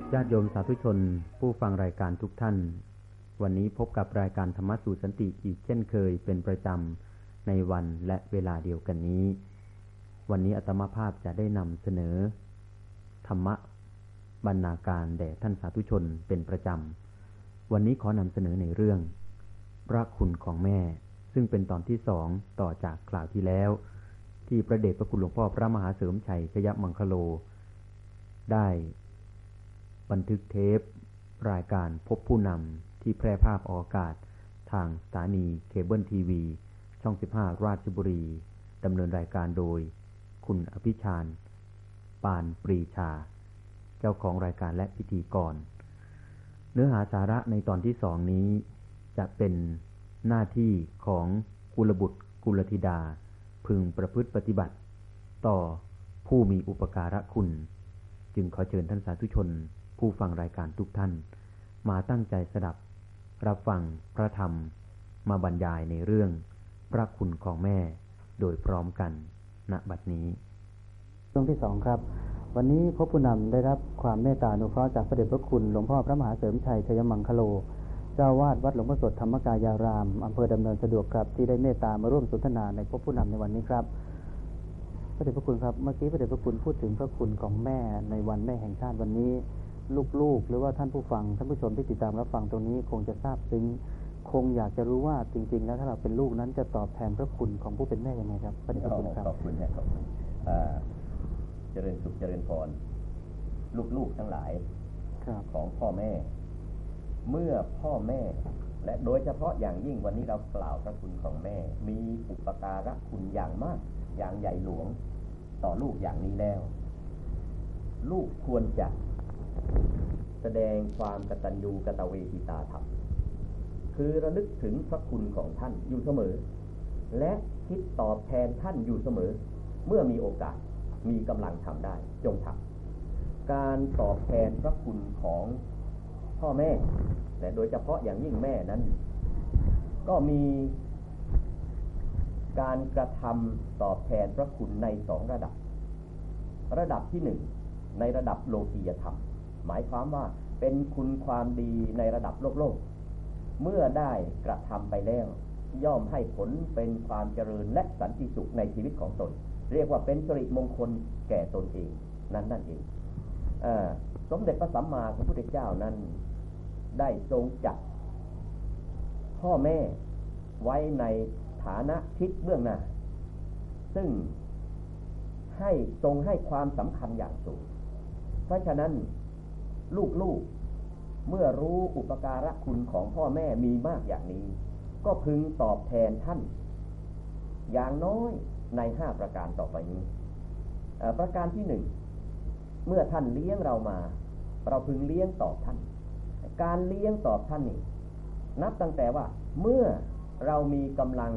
ขญาติโยมสาธุชน ผู้ฟังรายการทุกท่าน วันนี้พบกับรายการธรรมสู่สันติอีกเช่นเคยเป็นประจำในวันและเวลาเดียวกันนี้ วันนี้อัตมาภาพจะได้นำเสนอ ธรรมะบรรณาการแด่ท่านสาธุชนเป็นประจำ วันนี้ขอนำเสนอในเรื่อง พระคุณของแม่ ซึ่งเป็นตอนที่สองต่อจากกล่าวที่แล้ว ที่พระเดชพระคุณหลวงพ่อพระมหาเสริมชัยชยมังคโล ได้ บันทึกเทป รายการพบผู้นำที่แพร่ภาพออกอากาศ ทางสถานีเคเบิลทีวี ช่อง 15 ราชบุรี ดำเนินรายการโดย คุณอภิชาญปานปรีชา เจ้าของรายการและพิธีกร เนื้อหาสาระในตอนที่สองนี้ จะเป็นหน้าที่ของกุลบุตรกุลธิดา พึงประพฤติปฏิบัติ ต่อผู้มีอุปการะคุณ จึงขอเชิญท่านสาธุชน ผู้ฟังรายการทุกท่าน มาตั้งใจสดับ รับฟังพระธรรม มาบรรยายในเรื่อง พระคุณของแม่โดยพร้อมกันณบัดนี้ช่วงที่สองครับ วันนี้พบผู้นำได้รับความเมตตาอนุเคราะห์จากพระเดชพระคุณหลวงพ่อพระมหาเสริมชัยชยมังคโล เจ้าวาดวัดหลวงพ่อสดธรรมกายารามอำเภอดำเนินสะดวกครับที่ได้เมตตามาร่วมสนทนาในพบผู้นำในวันนี้ครับพระเดชพระคุณครับเมื่อกี้พระเดชพระคุณพูดถึงพระคุณของแม่ในวันแม่แห่งชาติวันนี้ ลูกๆ หรือว่าท่านผู้ฟัง ท่านผู้ชมที่ติดตามรับฟังตรงนี้คงจะทราบซึ้งคงอยากจะรู้ว่าจริง ๆ แล้วถ้าเราเป็นลูกนั้นจะตอบแทนพระคุณของผู้เป็นแม่ยังไงครับพระเดชพระคุณครับขอบคุณนะขอบคุณอ่าเจริญสุขเจริญพรลูกๆทั้งหลายครับของพ่อแม่ เมื่อพ่อแม่ และโดยเฉพาะอย่างยิ่งวันนี้เรากล่าวพระคุณของแม่ มีอุปการะคุณอย่างมาก อย่างใหญ่หลวงต่อลูกอย่างนี้แล้ว ลูกควรจะ แสดงความกตัญญูกตเวทิตาธรรม คือระลึกถึงพระคุณของท่านอยู่เสมอ และคิดตอบแทนท่านอยู่เสมอ เมื่อมีโอกาสมีกำลังทำได้จงทำการตอบแทนพระคุณของพ่อแม่ และโดยเฉพาะอย่างยิ่งแม่นั้น ก็มีการกระทำตอบแทนพระคุณในสองระดับ ระดับที่หนึ่งในระดับโลกียธรรม หมายความว่าเป็นคุณความดีในระดับโลกโลก เมื่อได้กระทำไปแล้ว ย่อมให้ผลเป็นความเจริญและสันติสุขในชีวิตของตน เรียกว่าเป็นสิริมงคลแก่ตนเองนั่นนั่นเองอสมเด็จพระสัมมาสัมพุทธเจ้านั้น ได้ทรงจัดพ่อแม่ไว้ในฐานะทิศเบื้องหน้า ซึ่งให้ทรงให้ความสำคัญอย่างสูง เพราะฉะนั้น ลูกๆ เมื่อรู้อุปการะคุณของพ่อแม่มีมากอย่างนี้ ก็พึงตอบแทนท่าน อย่างน้อยในห้าประการต่อไปนี้ประการที่หนึ่งเมื่อท่านเลี้ยงเรามา เราพึงเลี้ยงตอบท่าน การเลี้ยงตอบท่านนี่นับตั้งแต่ว่า เมื่อเรามีกำลัง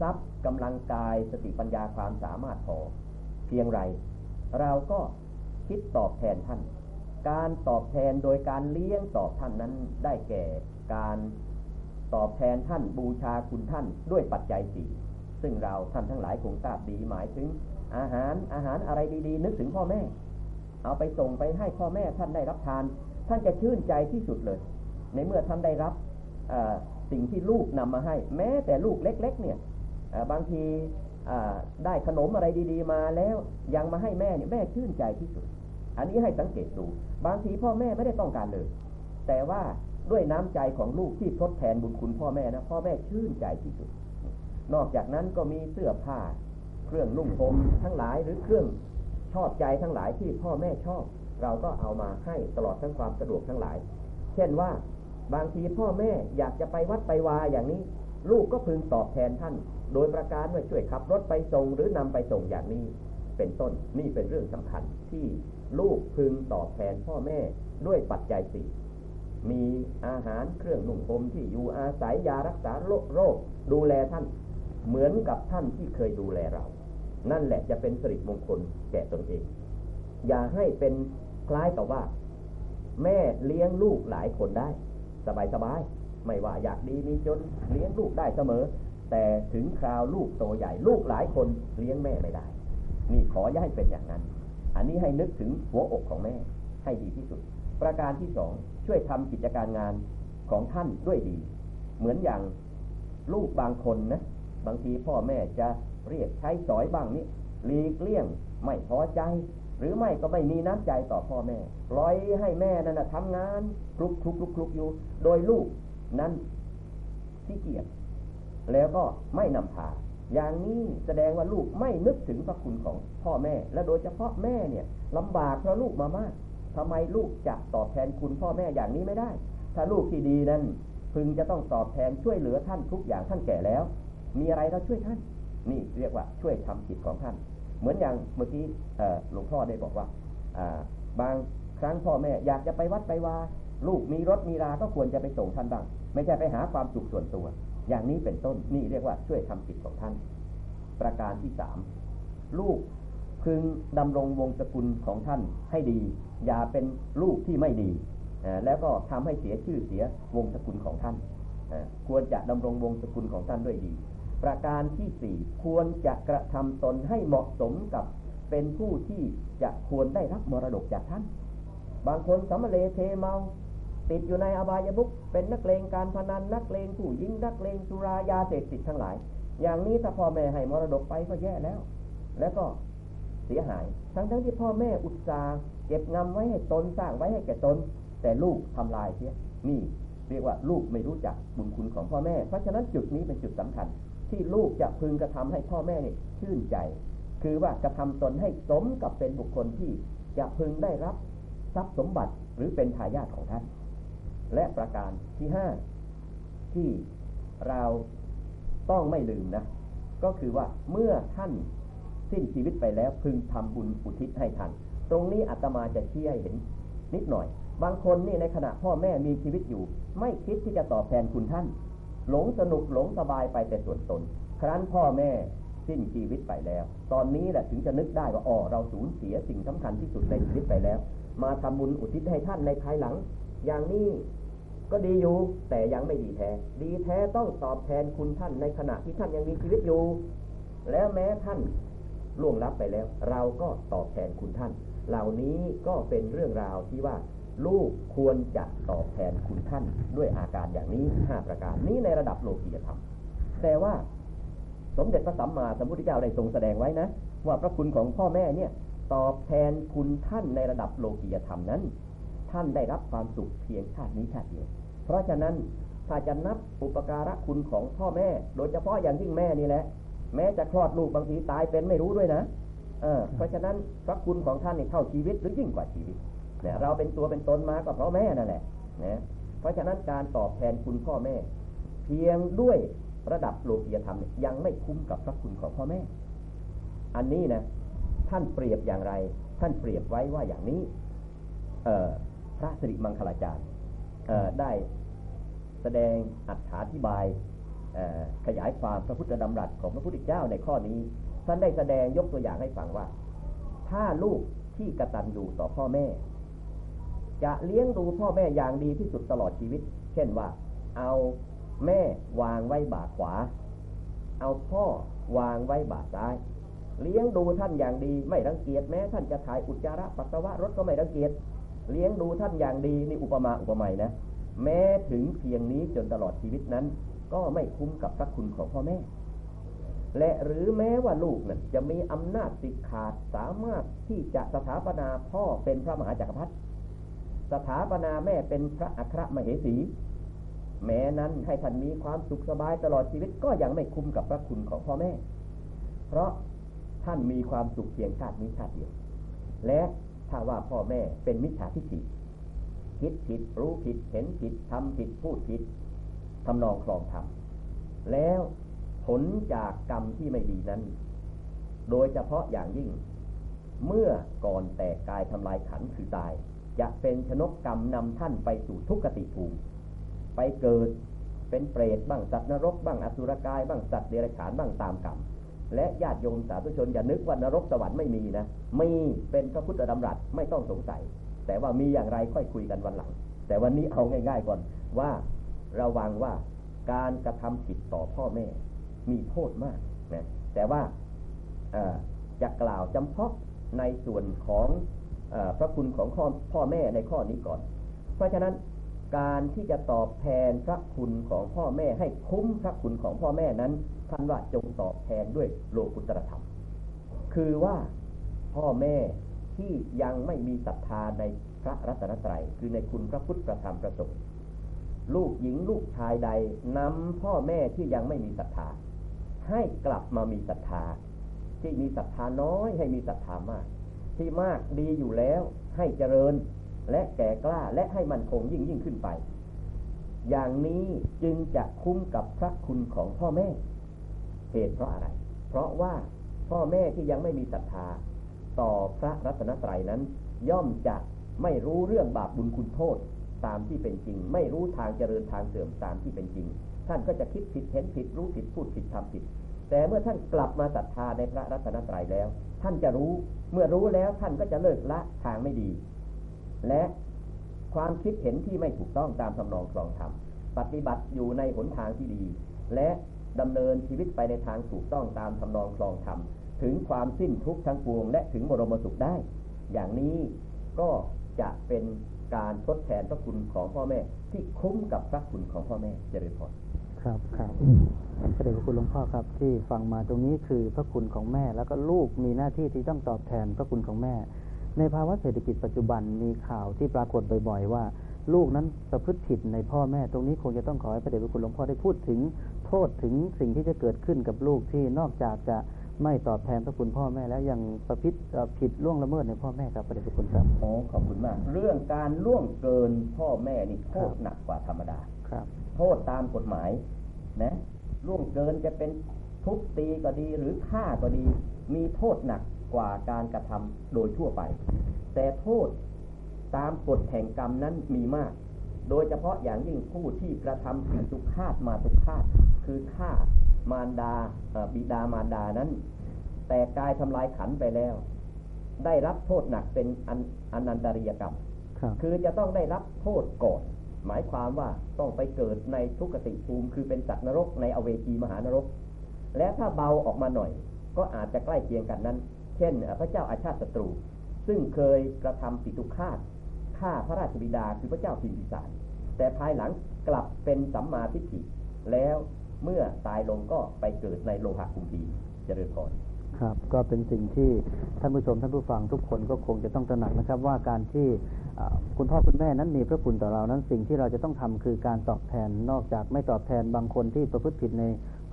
ทรัพย์กำลังกายสติปัญญาความสามารถพอเพียงไร เราก็คิดตอบแทนท่าน การตอบแทนโดยการเลี้ยงตอบท่านนั้นได้แก่การตอบแทนท่านบูชาคุณท่านด้วยปัจจัยสี่ซึ่งเราท่านทั้งหลายคงทราบดีหมายถึง อาหารอาหารอะไรดีๆ นึกถึงพ่อแม่ เอาไปส่งไปให้พ่อแม่ท่านได้รับทาน ท่านจะชื่นใจที่สุดเลย ในเมื่อท่านได้รับสิ่งที่ลูกนำมาให้ แม้แต่ลูกเล็ก ๆ เนี่ยบางทีได้ขนมอะไรดี ๆ มาแล้วยังมาให้แม่เนี่ยแม่ชื่นใจที่สุด อันนี้ให้สังเกตดู บางทีพ่อแม่ไม่ได้ต้องการเลย แต่ว่าด้วยน้ำใจของลูกที่ทดแทนบุญคุณพ่อแม่นะพ่อแม่ชื่นใจที่สุด นอกจากนั้นก็มีเสื้อผ้า เครื่องนุ่งห่มทั้งหลายหรือเครื่องชอบใจทั้งหลายที่พ่อแม่ชอบ เราก็เอามาให้ตลอดทั้งความสะดวกทั้งหลาย เช่นว่าบางทีพ่อแม่อยากจะไปวัดไปวาอย่างนี้ ลูกก็พึงตอบแทนท่าน โดยประการว่าช่วยขับรถไปส่งหรือนำไปส่งอย่างนี้ เป็นต้นนี่เป็นเรื่องสำคัญที่ ลูกพึงตอบแทนพ่อแม่ด้วยปัจจัยสี่มีอาหารเครื่องนุ่งห่มที่อยู่อาศัยยารักษาโรคโรค ดูแลท่าน เหมือนกับท่านที่เคยดูแลเรา นั่นแหละจะเป็นสิริมงคลแก่ตนเอง อย่าให้เป็นคล้ายกับว่า แม่เลี้ยงลูกหลายคนได้ สบายสบายไม่ว่าอยากดีมีจนเลี้ยงลูกได้เสมอ แต่ถึงคราวลูกโตใหญ่ ลูกหลายคนเลี้ยงแม่ไม่ได้ นี่ขออย่าให้เป็นอย่างนั้น อันนี้ให้นึกถึงหัวอกของแม่ให้ดีที่สุด ประการที่สองช่วยทำกิจการงานของท่านด้วยดี เหมือนอย่างลูกบางคนนะบางทีพ่อแม่จะเรียกใช้สอยบ้างนี้หลีกเลี่ยงไม่พอใจ หรือไม่ก็ไม่มีน้ำใจต่อพ่อแม่ปล่อยให้แม่นั่นทำงานคลุกคลุกคลุกคลุกอยู่ โดยลูกนั้นขี้เกียจแล้วก็ไม่นำพา อย่างนี้แสดงว่าลูกไม่นึกถึงพระคุณของพ่อแม่ และโดยเฉพาะแม่เนี่ยลำบากเพราะลูกมามากทำไมลูกจะตอบแทนคุณพ่อแม่อย่างนี้ไม่ได้ ถ้าลูกที่ดีนั้น พึงจะต้องตอบแทนช่วยเหลือท่านทุกอย่างท่านแก่แล้ว มีอะไรเราช่วยท่าน นี่เรียกว่าช่วยทำจิตของท่าน เหมือนอย่างเมื่อกี้หลวงพ่อได้บอกว่า บางครั้งพ่อแม่อยากจะไปวัดไปวาลูกมีรถมีราก็ควรจะไปส่งท่านบ้าง ไม่ใช่ไปหาความสุขส่วนตัว อย่างนี้เป็นต้นนี่เรียกว่าช่วยทำจิตของท่าน ประการที่สามลูกพึงดำรงวงศกุลของท่านให้ดี อย่าเป็นลูกที่ไม่ดี แล้วก็ทำให้เสียชื่อเสียวงศกุลของท่าน ควรจะดำรงวงศกุลของท่านด้วยดี ประการที่สี่ควรจะกระทำตนให้เหมาะสมกับเป็นผู้ที่จะควรได้รับมรดกจากท่าน บางคนสมเลเทเมา ติดอยู่ในอบายมุกเป็นนักเลงการพนันนักเลงผู้ยิงนักเลงสุรายาเสพติดทั้งหลาย อย่างนี้ถ้าพ่อแม่ให้มรดกไปก็แย่แล้ว แล้วก็เสียหาย ทั้งทั้งที่พ่อแม่อุตส่าห์เก็บงำไว้ให้ตนสร้างไว้ให้แก่ตน แต่ลูกทำลายเสียนี่เรียกว่าลูกไม่รู้จักบุญคุณของพ่อแม่ เพราะฉะนั้นจุดนี้เป็นจุดสำคัญ ที่ลูกจะพึงกระทำให้พ่อแม่เนี่ยชื่นใจ คือว่ากระทำตนให้สมกับเป็นบุคคลที่จะพึงได้รับทรัพย์สมบัติหรือเป็นทายาทของท่าน และประการที่ห้าที่เราต้องไม่ลืมนะ ก็คือว่าเมื่อท่านสิ้นชีวิตไปแล้วพึงทำบุญอุทิศให้ท่าน ตรงนี้อาตมาจะชี้ให้เห็นนิดหน่อย บางคนนี่ในขณะพ่อแม่มีชีวิตอยู่ ไม่คิดที่จะตอบแทนคุณท่าน หลงสนุกหลงสบายไปแต่ส่วนตน ครั้นพ่อแม่สิ้นชีวิตไปแล้ว ตอนนี้แหละถึงจะนึกได้ว่าอ๋อเราสูญเสียสิ่งสำคัญที่สุดในชีวิตไปแล้ว มาทำบุญอุทิศให้ท่านในภายหลัง อย่างนี้ ก็ดีอยู่ แต่ยังไม่ดีแท้ ดีแท้ต้องตอบแทนคุณท่านในขณะที่ท่านยังมีชีวิตอยู่ แล้วแม้ท่านล่วงลับไปแล้ว เราก็ตอบแทนคุณท่าน เหล่านี้ก็เป็นเรื่องราวที่ว่า ลูกควรจะตอบแทนคุณท่าน ด้วยอาการอย่างนี้ห้าประการนี้ในระดับโลกียธรรม แต่ว่าสมเด็จพระสัมมาสัมพุทธเจ้าได้ทรงแสดงไว้นะ ว่าพระคุณของพ่อแม่เนี่ยตอบแทนคุณท่านในระดับโลกียธรรมนั้น ท่านได้รับความสุขเพียงชาตินี้ชาติเดียว เพราะฉะนั้นถ้าจะนับอุปการะคุณของพ่อแม่ โดยเฉพาะอย่างยิ่งแม่นี่แหละ แม้จะคลอดลูกบางทีตายเป็นไม่รู้ด้วยนะเออเพราะฉะนั้นพระคุณของท่านนี่เท่าชีวิตหรือยิ่งกว่าชีวิตเนี่ยเราเป็นตัวเป็นตนมาก็เพราะแม่นั่นแหละนะเพราะฉะนั้นการตอบแทนคุณพ่อแม่ เพียงด้วยระดับโลกียธรรมยังไม่คุ้มกับพระคุณของพ่อแม่ อันนี้นะ ท่านเปรียบอย่างไร ท่านเปรียบไว้ว่าอย่างนี้พระสิริมังคลาจารย์ได้ แสดงอัถาธิบายขยายความพระพุทธดำรัสของพระพุทธเจ้าในข้อนี้ท่านได้แสดงยกตัวอย่างให้ฟังว่า ถ้าลูกที่กระตันอยู่ต่อพ่อแม่ จะเลี้ยงดูพ่อแม่อย่างดีที่สุดตลอดชีวิต เช่นว่า เอาแม่วางไว้บ่าขวา เอาพ่อวางไว้บ่าซ้าย เลี้ยงดูท่านอย่างดีไม่รังเกียจแม้ ท่านจะถ่ายอุจจาระปัสสาวะรถก็ไม่รังเกียจเลี้ยงดูท่านอย่างดีนี่อุปมาอุปไมยนะ แม้ถึงเพียงนี้จนตลอดชีวิตนั้น ก็ไม่คุ้มกับพระคุณของพ่อแม่ และหรือแม้ว่าลูกนั้นจะมีอำนาจสิทธิ์ขาดสามารถที่จะสถาปนาพ่อเป็นพระมหาจักรพรรดิสถาปนาแม่เป็นพระอัครมเหสี แม้นั้นให้ท่านมีความสุขสบายตลอดชีวิตก็ยังไม่คุ้มกับพระคุณของพ่อแม่ เพราะท่านมีความสุขเพียงชาตินี้ชาติเดียว และถ้าว่าพ่อแม่เป็นมิจฉาทิฏฐิ คิดผิดรู้ผิดเห็นผิดทำผิดพูดผิดทำนองคลองธรรมแล้วผลจากกรรมที่ไม่ดีนั้น โดยเฉพาะอย่างยิ่ง เมื่อก่อนแตกกายทำลายขันคือตาย จะเป็นชนกกรรมนำท่านไปสู่ทุกขติภูมิ ไปเกิดเป็นเปรตบ้างสัตว์นรกบ้างอสุรกายบ้างสัตว์เดรัจฉานบ้างตามกรรมและญาติโยมสาธุชนอย่านึกว่านรกสวรรค์ไม่มีนะ มีเป็นพระพุทธดำรัสไม่ต้องสงสัย แต่ว่ามีอย่างไรค่อยคุยกันวันหลัง แต่วันนี้เอาง่าย ๆ ก่อนว่าระวังว่าการกระทำผิดต่อพ่อแม่ มีโทษมากนะแต่ว่าจะกล่าวจำเพาะในส่วนของพระคุณของพ่อแม่ในข้อนี้ก่อน เพราะฉะนั้นการที่จะตอบแทนพระคุณของพ่อแม่ให้คุ้มพระคุณของพ่อแม่นั้นท่านว่าจงตอบแทนด้วยโลกุตรธรรม คือว่าพ่อแม่ ที่ยังไม่มีศรัทธาในพระรัตนตรัย คือในคุณพระพุทธประธรรมประสงค์ลูกหญิงลูกชายใดนำพ่อแม่ที่ยังไม่มีศรัทธา ให้กลับมามีศรัทธา ที่มีศรัทธาน้อยให้มีศรัทธามาก ที่มากดีอยู่แล้วให้เจริญและแก่กล้าและให้มันคงยิ่งยิ่งขึ้นไป อย่างนี้จึงจะคุ้มกับพระคุณของพ่อแม่ เหตุเพราะอะไร เพราะว่าพ่อแม่ที่ยังไม่มีศรัทธา ต่อพระรัตนตรัยนั้น ย่อมจะไม่รู้เรื่องบาปบุญคุณโทษตามที่เป็นจริง ไม่รู้ทางเจริญทางเสื่อมตามที่เป็นจริง ท่านก็จะคิดผิดเห็นผิดรู้ผิดพูดผิดทำผิด แต่เมื่อท่านกลับมาศรัทธาในพระรัตนตรัยแล้ว ท่านจะรู้เมื่อรู้แล้วท่านก็จะเลิกละทางไม่ดี และความคิดเห็นที่ไม่ถูกต้องตามทำนองครองธรรมปฏิบัติอยู่ในหนทางที่ดี และดำเนินชีวิตไปในทางถูกต้องตามทำนองครองธรรม ถึงความสิ้นทุกข์ทั้งปวง และถึงบรมสุขได้ อย่างนี้ก็จะเป็นการทดแทนพระคุณของพ่อแม่ ที่คุ้มกับพระคุณของพ่อแม่เจริญพรครับครับพระเดชพระคุณหลวงพ่อครับ ที่ฟังมาตรงนี้คือพระคุณของแม่ แล้วก็ลูกมีหน้าที่ที่ต้องตอบแทนพระคุณของแม่ ในภาวะเศรษฐกิจปัจจุบันมีข่าวที่ปรากฏบ่อยๆ ว่า ลูกนั้นประพฤติผิดในพ่อแม่ ตรงนี้คงจะต้องขอให้พระเดชพระคุณหลวงพ่อได้พูดถึงโทษถึงสิ่งที่จะเกิดขึ้นกับลูกที่นอกจากจะ ไม่ตอบแทนพระคุณพ่อแม่แล้วยังประพฤติผิดล่วงละเมิดในพ่อแม่ครับพระเดชพระคุณครับโอ้ขอบคุณมาก เรื่องการล่วงเกินพ่อแม่นี่โทษหนักกว่าธรรมดาครับ โทษตามกฎหมายนะล่วงเกินจะเป็นทุบตีก็ดีหรือฆ่าก็ดี มีโทษหนักกว่าการกระทำโดยทั่วไป แต่โทษตามกฎแห่งกรรมนั้นมีมาก โดยเฉพาะอย่างยิ่งผู้ที่กระทำสิ่งทุกขาดมาทุกขาดคือฆ่า มารดาบิดามารดานั้น แต่กายทำลายขันไปแล้ว ได้รับโทษหนักเป็นอนันตริยกรรมคือจะต้องได้รับโทษก่อนหมายความว่าต้องไปเกิดในทุกติภูมิ คือเป็นสัตว์นรกในอเวจีมหานรก และถ้าเบาออกมาหน่อย ก็อาจจะใกล้เคียงกันนั้น เช่น พระเจ้าอาชาติศัตรู ซึ่งเคยกระทำปิตุฆาตฆ่าพระราชบิดาคือพระเจ้าพิมพิสาร แต่ภายหลังกลับเป็นสัมมาทิฏฐิแล้ว เมื่อตายลงก็ไปเกิดในโลหะคุมพีเจริญพรครับ ก็เป็นสิ่งที่ท่านผู้ชมท่านผู้ฟังทุกคนก็คงจะต้องตระหนักนะครับ ว่าการที่คุณพ่อคุณแม่นั้นมีพระคุณต่อเรานั้นสิ่งที่เราจะต้องทำคือการตอบแทนนอกจากไม่ตอบแทนบางคนที่ประพฤติผิดใน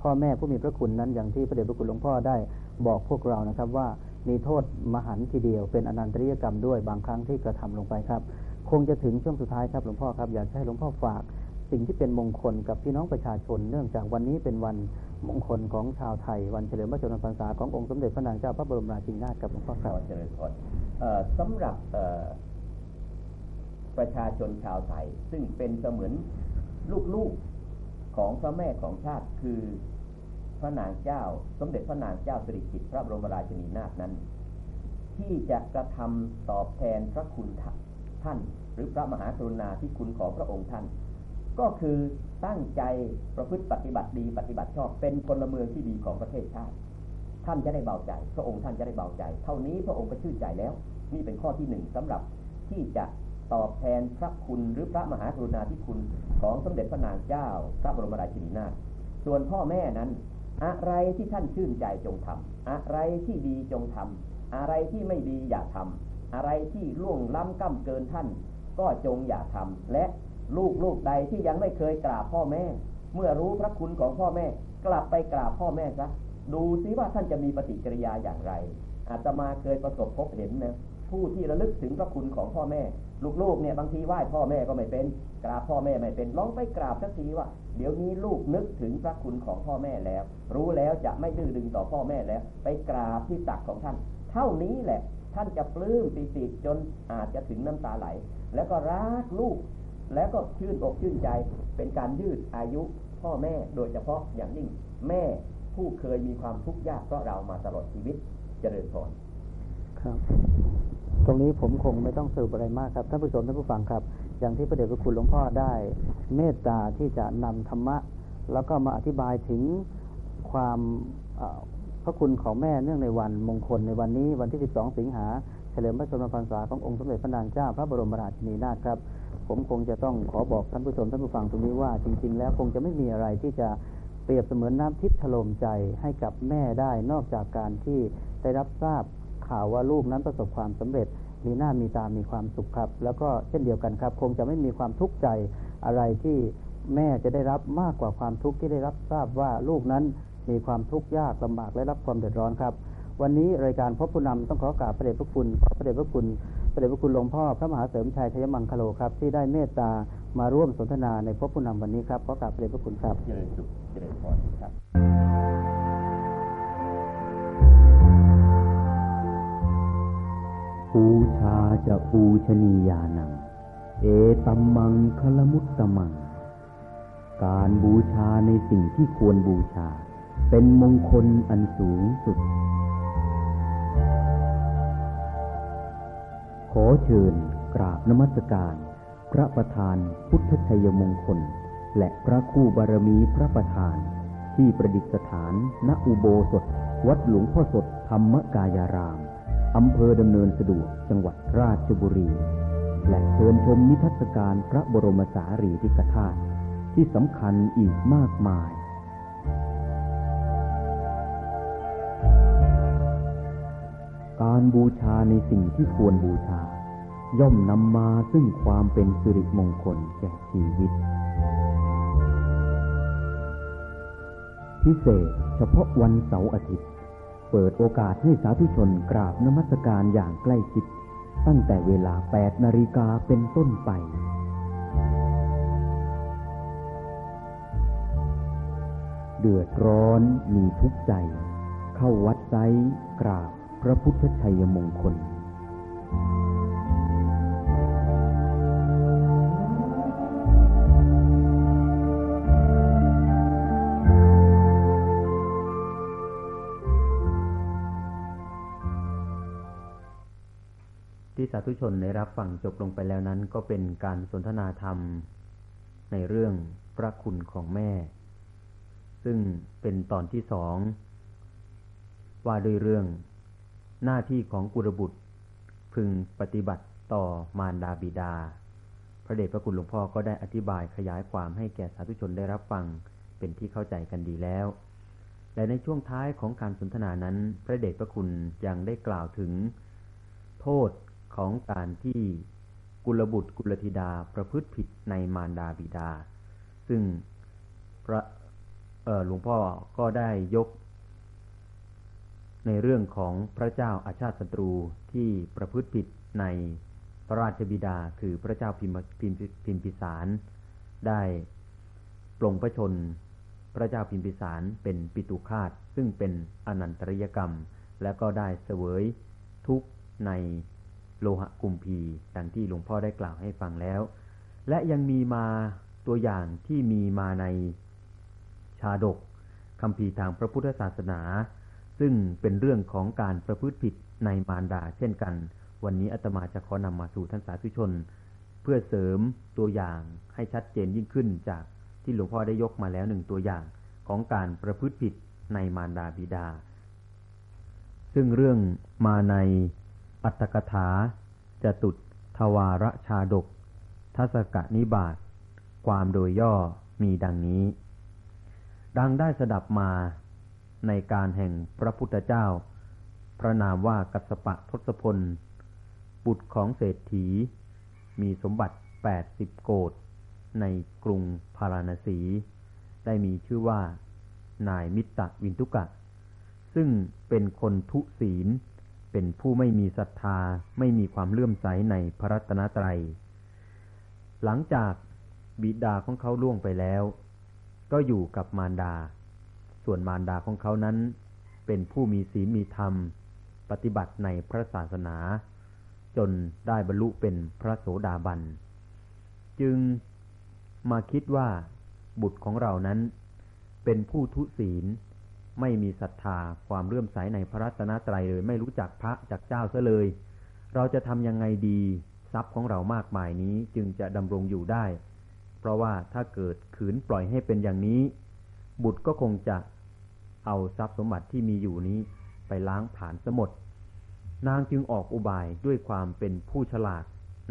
พ่อแม่ผู้มีพระคุณนั้นอย่างที่พระเดชพระคุณหลวงพ่อได้บอกพวกเรานะครับว่ามีโทษมหันทีเดียว เป็นอนันตริยกรรมด้วยบางครั้งที่กระทำลงไปครับ คงจะถึงช่วงสุดท้ายครับหลวงพ่อครับอยากให้หลวงพ่อฝาก สิ่งที่เป็นมงคลกับพี่น้องประชาชน เนื่องจากวันนี้เป็นวันมงคลของชาวไทย วันเฉลิมพระชนมพรรษาขององค์สมเด็จพระนางเจ้าพระบรมราชินีนาถกับหลวงพ่อครับเจริญพรสำหรับประชาชนชาวไทย ซึ่งเป็นเสมือนลูกๆของพระแม่ของชาติคือพระนางเจ้า สมเด็จพระนางเจ้าสิริกิติ์พระบรมราชินีนาถนั้น ที่จะกระทำตอบแทนพระคุณท่าน หรือพระมหากรุณาที่คุณของพระองค์ท่าน ก็คือตั้งใจประพฤติปฏิบัติดีปฏิบัติชอบเป็นพลเมืองที่ดีของประเทศชาติ ท่านจะได้เบาใจ พระองค์ท่านจะได้เบาใจ เท่านี้พระองค์ก็ชื่นใจแล้ว นี่เป็นข้อที่หนึ่งสำหรับที่จะตอบแทนพระคุณหรือพระมหากรุณาธิคุณของสมเด็จพระนางเจ้า พระบรมราชินีนาถส่วนพ่อแม่นั้น อะไรที่ท่านชื่นใจจงทำอะไรที่ดีจงทำอะไรที่ไม่ดีอย่าทำอะไรที่ล่วงล้ำก้าเกินท่าน ก็จงอย่าทำและ ลูกลูกใดที่ยังไม่เคยกราบพ่อแม่ เมื่อรู้พระคุณของพ่อแม่ กลับไปกราบพ่อแม่ซะดูซิว่าท่านจะมีปฏิกิริยาอย่างไร อาตมาเคยประสบพบเห็นนะผู้ที่ระลึกถึงพระคุณของพ่อแม่ ลูกๆเนี่ยบางทีไหว้พ่อแม่ก็ไม่เป็น กราบพ่อแม่ไม่เป็นลองไปกราบสักทีว่า เดี๋ยวนี้ลูกนึกถึงพระคุณของพ่อแม่แล้ว รู้แล้วจะไม่ดื้อดึงต่อพ่อแม่แล้ว ไปกราบที่ตักของท่าน เท่านี้แหละท่านจะปลื้มปิติจนอาจจะถึงน้ำตาไหล แล้วก็รักลูก แล้วก็ชื่นอกชื่นใจเป็นการยืดอายุพ่อแม่โดยเฉพาะอย่างยิ่งแม่ผู้เคยมีความทุกข์ยากเพราะเรามาตลอดชีวิตเจริญพรครับ ตรงนี้ผมคงไม่ต้องสรุปอะไรมากครับท่านผู้ชมท่านผู้ฟังครับ อย่างที่พระเดชพระคุณหลวงพ่อได้ เมตตาที่จะนำธรรมะ แล้วก็มาอธิบายถึงความพระคุณของแม่เนื่องในวันมงคลในวันนี้วันที่ 12 สิงหาเฉลิมพระชนมพรรษาขององค์สมเด็จพระนางเจ้าพระบรมราชินีนาถครับ ผมคงจะต้องขอบอกท่านผู้ชมท่านผู้ฟังตรงนี้ว่า จริง ๆ แล้วคงจะไม่มีอะไรที่จะเปรียบเสมือนน้ำทิพย์ถล่มใจให้กับแม่ได้นอกจากการที่ได้รับทราบข่าวว่าลูกนั้นประสบความสำเร็จ มีหน้ามีตามีความสุขครับ แล้วก็เช่นเดียวกันครับ คงจะไม่มีความทุกข์ใจอะไรที่แม่จะได้รับมากกว่าความทุกข์ที่ได้รับทราบว่าลูกนั้นมีความทุกข์ยากลำบากและรับความเดือดร้อนครับ วันนี้รายการพบผู้นำต้องขอกราบพระเดชพระคุณขอพระเดชพระคุณ พระเดชพระคุณหลวงพ่อพระมหาเสริมชัยชัยมังคโลครับ ที่ได้เมตตามาร่วมสนทนาในพบผู้นำวันนี้ครับขอกราบพระเดชพระคุณครับเจริญสุขเจริญพรครับปูชาจะปูชนียานัง เอตัมมังคลมุตตมัง การบูชาในสิ่งที่ควรบูชา เป็นมงคลอันสูงสุด อเชิญกราบนมัสการ พระประธานพุทธชัยมงคล และพระคู่บารมีพระประธาน ที่ประดิษฐาน ณอุโบสถ วัดหลวงพ่อสดธรรมกายารามอำเภอดำเนินสะดวกจังหวัดราชบุรี และเชิญชมนิทรรศการพระบรมสารีริกธาตุที่สำคัญอีกมากมาย การบูชาในสิ่งที่ควรบูชา ย่อมนำมาซึ่งความเป็นสิริมงคลแก่ชีวิต พิเศษเฉพาะวันเสาร์อาทิตย์ เปิดโอกาสให้สาธุชนกราบนมัสการอย่างใกล้ชิด ตั้งแต่เวลา 8 นาฬิกาเป็นต้นไปเดือดร้อนมีทุกใจ เข้าวัดไซกราบ พระพุทธชัยมงคล ที่สาธุชนได้รับฟังจบลงไปแล้วนั้น ก็เป็นการสนทนาธรรม ในเรื่องพระคุณของแม่ ซึ่งเป็นตอนที่สองว่าด้วยเรื่อง หน้าที่ของกุลบุตร พึงปฏิบัติต่อมารดาบิดา พระเดชพระคุณหลวงพ่อก็ได้อธิบายขยายความให้แก่สาธุชนได้รับฟังเป็นที่เข้าใจกันดีแล้ว และในช่วงท้ายของการสนทนานั้น พระเดชพระคุณยังได้กล่าวถึง โทษของการที่กุลบุตรกุลธิดาประพฤติผิดในมารดาบิดา ซึ่งพระหลวงพ่อก็ได้ยก ในเรื่องของพระเจ้าอาชาติศัตรูที่ประพฤติผิดในพระราชบิดาคือพระเจ้าพิมพิมพิมพิสาร ได้ปลงพระชนพระเจ้าพิมพิสารเป็นปิตุคาตซึ่งเป็นอนันตริยกรรม และก็ได้เสวยทุกในโลหะกุมพีดังที่หลวงพ่อได้กล่าวให้ฟังแล้ว และยังมีมาตัวอย่างที่มีมาในชาดกคำพีทางพระพุทธศาสนา ซึ่งเป็นเรื่องของการประพฤติผิดในมารดาเช่นกัน วันนี้อาตมาจะขอนำมาสู่ท่านสาธุชน เพื่อเสริมตัวอย่างให้ชัดเจนยิ่งขึ้นจากที่หลวงพ่อได้ยกมาแล้วหนึ่งตัวอย่างของการประพฤติผิดในมารดาบิดา ซึ่งเรื่องมาในอัตถกถาจะตุดทวารชาดก ทัศกนิบาตความโดยย่อมีดังนี้ ดังได้สดับมา ในการแห่งพระพุทธเจ้า พระนามว่ากัสปะทศพล บุตรของเศรษฐี มีสมบัติ 80 โกดในกรุงพาราณสี ได้มีชื่อว่า นายมิตรวินทุกะ ซึ่งเป็นคนทุศีล เป็นผู้ไม่มีศรัทธาไม่มีความเลื่อมใสในพระรัตนตรัย หลังจากบิดาของเขาล่วงไปแล้ว ก็อยู่กับมารดา ส่วนมารดาของเขานั้น เป็นผู้มีศีลมีธรรม ปฏิบัติในพระศาสนา จนได้บรรลุเป็นพระโสดาบัน จึงมาคิดว่าบุตรของเรานั้น เป็นผู้ทุศีลไม่มีศรัทธาความเลื่อมใสในพระรัตนตรัยเลย ไม่รู้จักพระจากเจ้าซะเลย เราจะทำยังไงดีทรัพย์ของเรามากมายนี้จึงจะดำรงอยู่ได้ เพราะว่าถ้าเกิดขืนปล่อยให้เป็นอย่างนี้ บุตรก็คงจะ เอาทรัพย์สมบัติที่มีอยู่นี้ไปล้างผ่านสมดนางจึงออกอุบายด้วยความเป็นผู้ฉลาด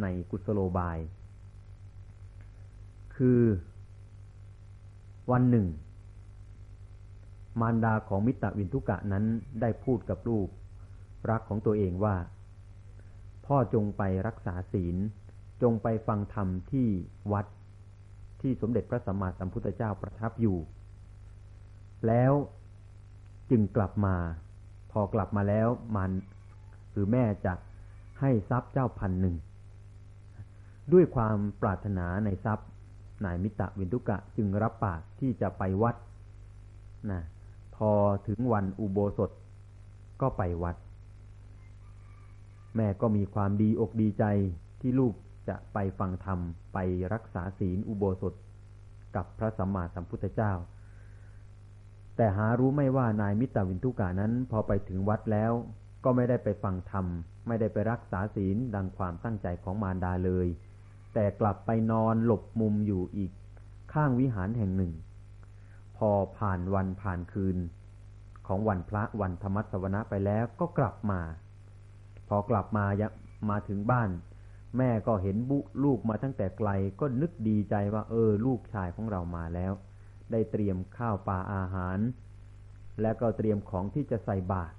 ในกุศโลบาย คือ วันหนึ่ง มารดาของมิตรวินทุกะนั้นได้พูดกับลูก รักของตัวเองว่า พ่อจงไปรักษาศีล จงไปฟังธรรมที่วัดที่สมเด็จพระสัมมาสัมพุทธเจ้าประทับอยู่ แล้ว จึงกลับมา พอกลับมาแล้วมันหรือแม่จะให้ทรัพย์เจ้าพันหนึ่ง ด้วยความปรารถนาในทรัพย์นายมิตรวินทุกะจึงรับปากที่จะไปวัดนะพอถึงวันอุโบสถก็ไปวัด แม่ก็มีความดีอกดีใจที่ลูกจะไปฟังธรรม ไปรักษาศีลอุโบสถ กับพระสัมมาสัมพุทธเจ้า แต่หารู้ไม่ว่านายมิตรวินทุกานั้นพอไปถึงวัดแล้ว ก็ไม่ได้ไปฟังธรรม ไม่ได้ไปรักษาศีลดังความตั้งใจของมารดาเลย แต่กลับไปนอนหลบมุมอยู่อีก ข้างวิหารแห่งหนึ่ง พอผ่านวันผ่านคืน ของวันพระวันธรรมสวนะไปแล้วก็กลับมา พอกลับมามาถึงบ้าน แม่ก็เห็นบุลูกมาตั้งแต่ไกลก็นึกดีใจว่า เออ ลูกชายของเรามาแล้ว ได้เตรียมข้าวปลาอาหาร และก็เตรียมของที่จะใส่บาตร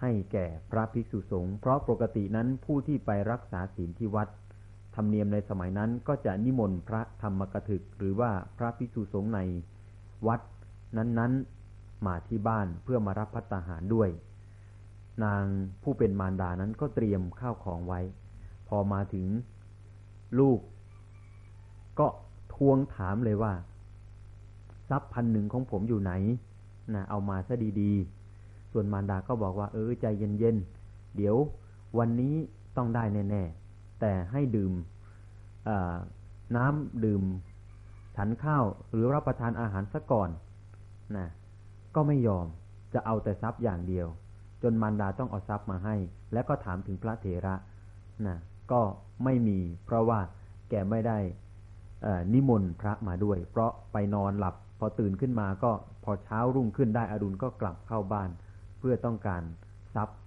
ให้แก่พระภิกษุสงฆ์เพราะปกตินั้นผู้ที่ไปรักษาศีลที่วัด ธรรมเนียมในสมัยนั้นก็จะนิมนต์พระธรรมกถึก หรือว่าพระภิกษุสงฆ์ในวัดนั้นๆมาที่บ้านเพื่อมารับพัตาหารด้วย นางผู้เป็นมารดานั้นก็เตรียมข้าวของไว้ พอมาถึงลูก ก็ทวงถามเลยว่า ทรัพย์พันหนึ่งของผมอยู่ไหนนะเอามาซะดีๆ ส่วนมารดาก็บอกว่าเออใจเย็นๆ เดี๋ยววันนี้ต้องได้แน่ๆ แต่ให้ดื่มน้ำดื่มฉันข้าวหรือรับประทานอาหารซะก่อนนะก็ไม่ยอมจะเอาแต่ทรัพย์อย่างเดียว จนมารดาต้องเอาทรัพย์มาให้ แล้วก็ถามถึงพระเถระนะก็ไม่มีเพราะว่าแกไม่ได้นิมนต์พระมาด้วย เพราะไปนอนหลับ พอตื่นขึ้นมาก็พอเช้ารุ่งขึ้นได้อรุณก็กลับเข้าบ้าน เพื่อต้องการทรัพย์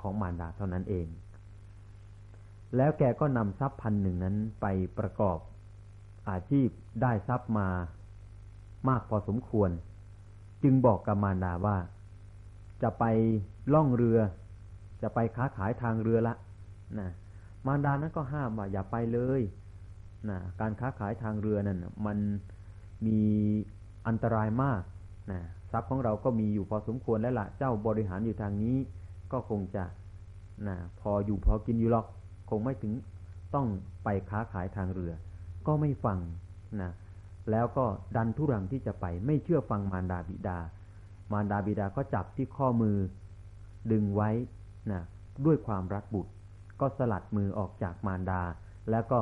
ของมารดาเท่านั้นเอง แล้วแกก็นำทรัพย์พันหนึ่งนั้นไปประกอบอาชีพได้ทรัพย์มามากพอสมควร จึงบอกกับมารดาว่า จะไปล่องเรือ จะไปค้าขายทางเรือละนะมารดานั้นก็ห้ามว่าอย่าไปเลยนะการค้าขายทางเรือนั่นมัน มีอันตรายมากนะทรัพย์ของเราก็มีอยู่พอสมควรแล้วละ่ะเจ้าบริหารอยู่ทางนี้ก็คงจะนะพออยู่พอกินอยู่หรอกคงไม่ถึงต้องไปค้าขายทางเรือ ก็ไม่ฟังนะแล้วก็ดันทุรังที่จะไปไม่เชื่อฟังมารดาบิดา มารดาบิดาก็จับที่ข้อมือดึงไว้นะด้วยความรักบุตร ก็สลัดมือออกจากมารดา แล้วก็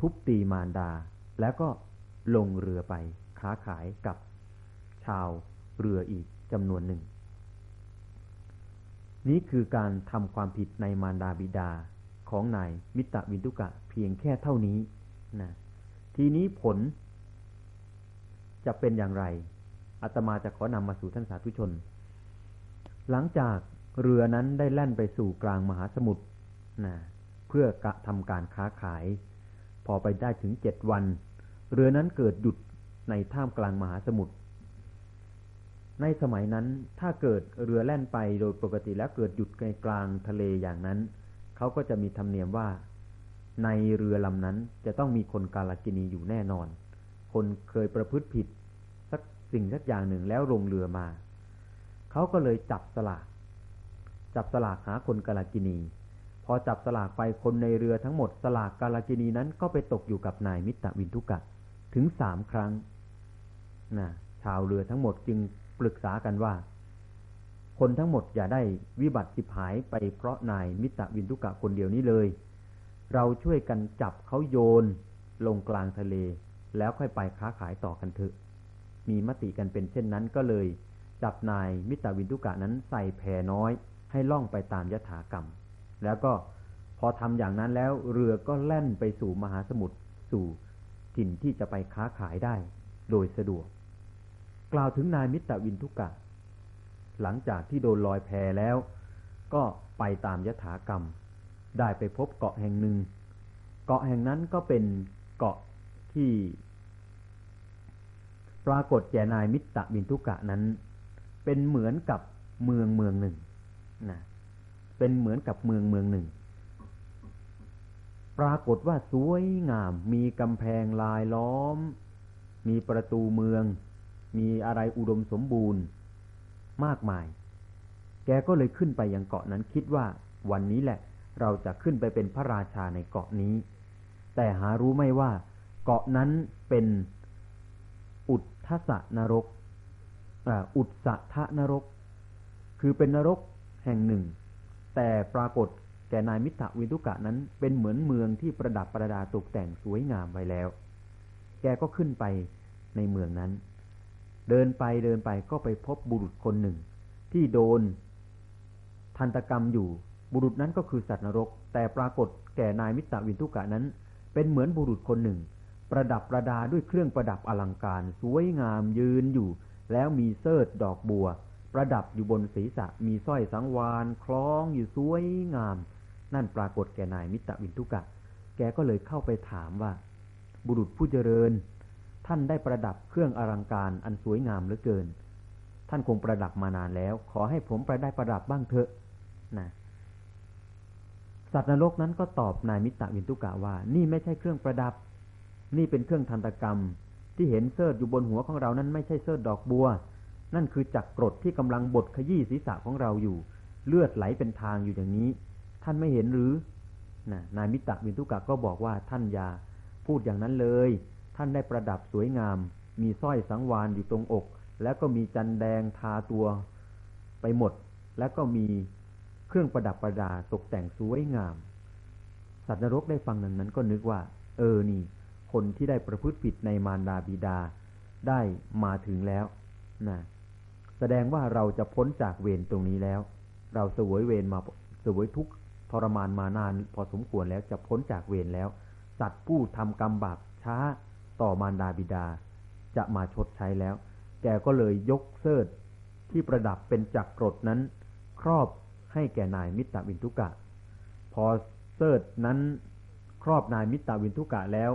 ทุบตีมารดา แล้วก็ ลงเรือไปค้าขายกับชาวเรืออีกจำนวนหนึ่ง นี้คือการทำความผิดในมารดาบิดาของนายมิตรวินทุกะเพียงแค่เท่านี้นะทีนี้ผล จะเป็นอย่างไรอาตมาจะขอนำมาสู่ท่านสาธุชน หลังจากเรือนั้นได้แล่นไปสู่กลางมหาสมุทรนะเพื่อกะทำการค้าขาย พอไปได้ถึงเจ็ดวัน เรือนั้นเกิดหยุดในท่ามกลางมหาสมุทร ในสมัยนั้นถ้าเกิดเรือแล่นไปโดยปกติแล้วเกิดหยุดในกลางทะเลอย่างนั้น เขาก็จะมีธรรมเนียมว่า ในเรือลำนั้นจะต้องมีคนกาลกินีอยู่แน่นอน คนเคยประพฤติผิดสักสิ่งสักอย่างหนึ่งแล้วลงเรือมา เขาก็เลยจับสลาก จับสลากหาคนกาลกินี พอจับสลากไปคนในเรือทั้งหมดสลากกาลกินีนั้นก็ไปตกอยู่กับนายมิตรวินทุกะ ถึงสามครั้งนะชาวเรือทั้งหมดจึงปรึกษากันว่า คนทั้งหมดอย่าได้วิบัติสิบหายไปเพราะนายมิตรวินทุกะคนเดียวนี้เลย เราช่วยกันจับเขาโยนลงกลางทะเล แล้วค่อยไปค้าขายต่อกันเถอะ มีมติกันเป็นเช่นนั้นก็เลย จับนายมิตรวินทุกะนั้นใส่แพน้อย ให้ล่องไปตามยถากรรม แล้วก็พอทำอย่างนั้นแล้วเรือก็แล่นไปสู่มหาสมุทรสู่ ถิ่นที่จะไปค้าขายได้ โดยสะดวก กล่าวถึงนายมิตรวินทุกะ หลังจากที่โดนลอยแพแล้ว ก็ไปตามยถากรรม ได้ไปพบเกาะแห่งหนึ่ง เกาะแห่งนั้นก็เป็นเกาะที่ปรากฏแก่นายมิตรวินทุกะนั้น เป็นเหมือนกับเมืองเมืองหนึ่งนะเป็นเหมือนกับเมืองเมืองหนึ่ง ปรากฏว่าสวยงาม มีกำแพงลายล้อม มีประตูเมือง มีอะไรอุดมสมบูรณ์ มากมาย แกก็เลยขึ้นไปยังเกาะนั้นคิดว่าวันนี้แหละ เราจะขึ้นไปเป็นพระราชาในเกาะนี้ แต่หารู้ไม่ว่า เกาะนั้นเป็นอุทธสนรกอุตสะทะนรก คือเป็นนรกแห่งหนึ่ง แต่ปรากฏ แก่นายมิตรวิทุกะนั้นเป็นเหมือนเมืองที่ประดับประดาตกแต่งสวยงามไว้แล้ว แกก็ขึ้นไปในเมืองนั้น เดินไปเดินไปก็ไปพบบุรุษคนหนึ่ง ที่โดน ทันตกรรมอยู่ บุรุษนั้นก็คือสัตว์นรก แต่ปรากฏแก่นายมิตรวินทุกะนั้น เป็นเหมือนบุรุษคนหนึ่ง ประดับประดาด้วยเครื่องประดับอลังการ สวยงามยืนอยู่ แล้วมีเสิร์ดอกบัว ประดับอยู่บนศีรษะมีสร้อยสังวานคล้องอยู่สวยงาม นั่นปรากฏแก่นายมิตรวินทุกะ แกก็เลยเข้าไปถามว่า บุรุษผู้เจริญ ท่านได้ประดับเครื่องอลังการอันสวยงามเหลือเกิน ท่านคงประดับมานานแล้ว ขอให้ผมประได้ประดับบ้างเถอะนะสัตว์นรกนั้นก็ตอบนายมิตรวินทุกะว่า นี่ไม่ใช่เครื่องประดับ นี่เป็นเครื่องทันตกรรม ที่เห็นเสิร์อยู่บนหัวของเรานั้นไม่ใช่เสิร์ดอกบัว นั่นคือจักรกรดที่กำลังบดขยี้ศีรษะของเราอยู่ เลือดไหลเป็นทางอยู่อย่างนี้ ท่านไม่เห็นหรือนะนายมิตรวินทุกะก็บอกว่าท่านอย่าพูดอย่างนั้นเลย ท่านได้ประดับสวยงาม มีสร้อยสังวานอยู่ตรงอก แล้วก็มีจันแดงทาตัวไปหมด แล้วก็มีเครื่องประดับประดาตกแต่งสวยงาม สัตว์นรกได้ฟังดังนั้นก็นึกว่า เออนี่ คนที่ได้ประพฤติผิดในมารดาบิดาได้มาถึงแล้วนะแสดงว่าเราจะพ้นจากเวรตรงนี้แล้ว เราเสวยเวรมาเสวยทุก ทรมานมานานพอสมควรแล้วจะพ้นจากเวรแล้ว สัตว์ผู้ทำกรรมบาปช้าต่อมารดาบิดา จะมาชดใช้แล้ว แกก็เลยยกเสิร์ที่ประดับเป็นจักรกรดนั้น ครอบให้แก่นายมิตรวินทุกะ พอเซิร์นั้นครอบนายมิตรวินทุกะแล้ว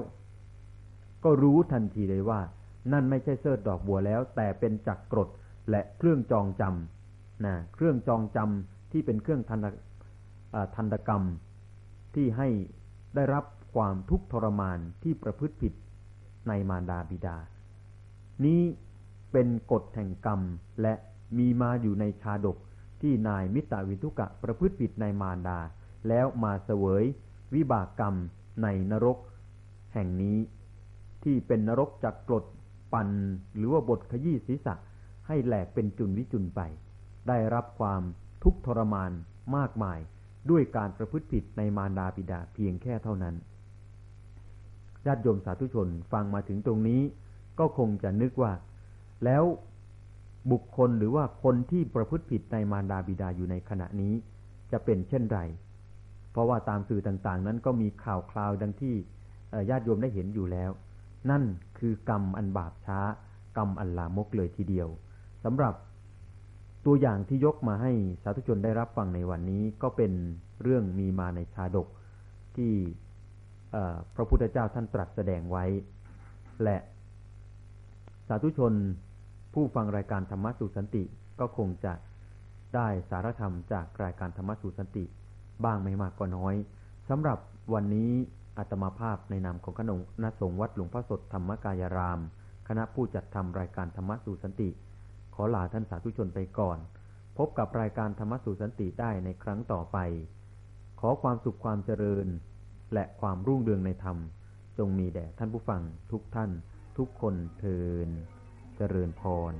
ก็รู้ทันทีเลยว่า นั่นไม่ใช่เซิร์ดอกบัวแล้ว แต่เป็นจักรกรดและเครื่องจองจำนะเครื่องจองจำที่เป็นเครื่องทัน ทันตกรรม ที่ให้ได้รับความทุกข์ทรมานที่ประพฤติผิดในมารดาบิดา นี้เป็นกฎแห่งกรรมและมีมาอยู่ในชาดกที่นายมิตรวิทุกะประพฤติผิดในมารดา แล้วมาเสวยวิบากกรรมในนรก แห่งนี้ ที่เป็นนรกจากกรดปันหรือว่าบทขยี้ศีรษะให้แหลกเป็นจุนวิจุนไป ได้รับความทุกข์ทรมานมากมาย ด้วยการประพฤติผิดในมารดาบิดาเพียงแค่เท่านั้นญาติโยมสาธุชนฟังมาถึงตรงนี้ ก็คงจะนึกว่า แล้วบุคคลหรือว่าคนที่ประพฤติผิดในมารดาบิดาอยู่ในขณะนี้ จะเป็นเช่นไร เพราะว่าตามสื่อต่างๆ นั้นก็มีข่าวคราวดังที่ญาติโยมได้เห็นอยู่แล้ว นั่นคือกรรมอันบาปช้า กรรมอันลามกเลยทีเดียวสำหรับ ตัวอย่างที่ยกมาให้สาธุชนได้รับฟังในวันนี้ก็เป็นเรื่องมีมาในชาดกที่พระพุทธเจ้าท่านตรัสแสดงไว้ และสาธุชนผู้ฟังรายการธรรมะสู่สันติก็คงจะได้สารธรรมจากรายการธรรมะสู่สันติ บ้างไม่มากก็น้อยสำหรับวันนี้อาตมาภาพในนามของคณะสงฆ์วัดหลวงพ่อสดธรรมกายราม คณะผู้จัดทำรายการธรรมะสู่สันติ ขอลาท่านสาธุชนไปก่อน พบกับรายการธรรมสู่สันติได้ในครั้งต่อไป ขอความสุขความเจริญ และความรุ่งเรืองในธรรม จงมีแด่ท่านผู้ฟังทุกท่าน ทุกคนเทินเจริญพร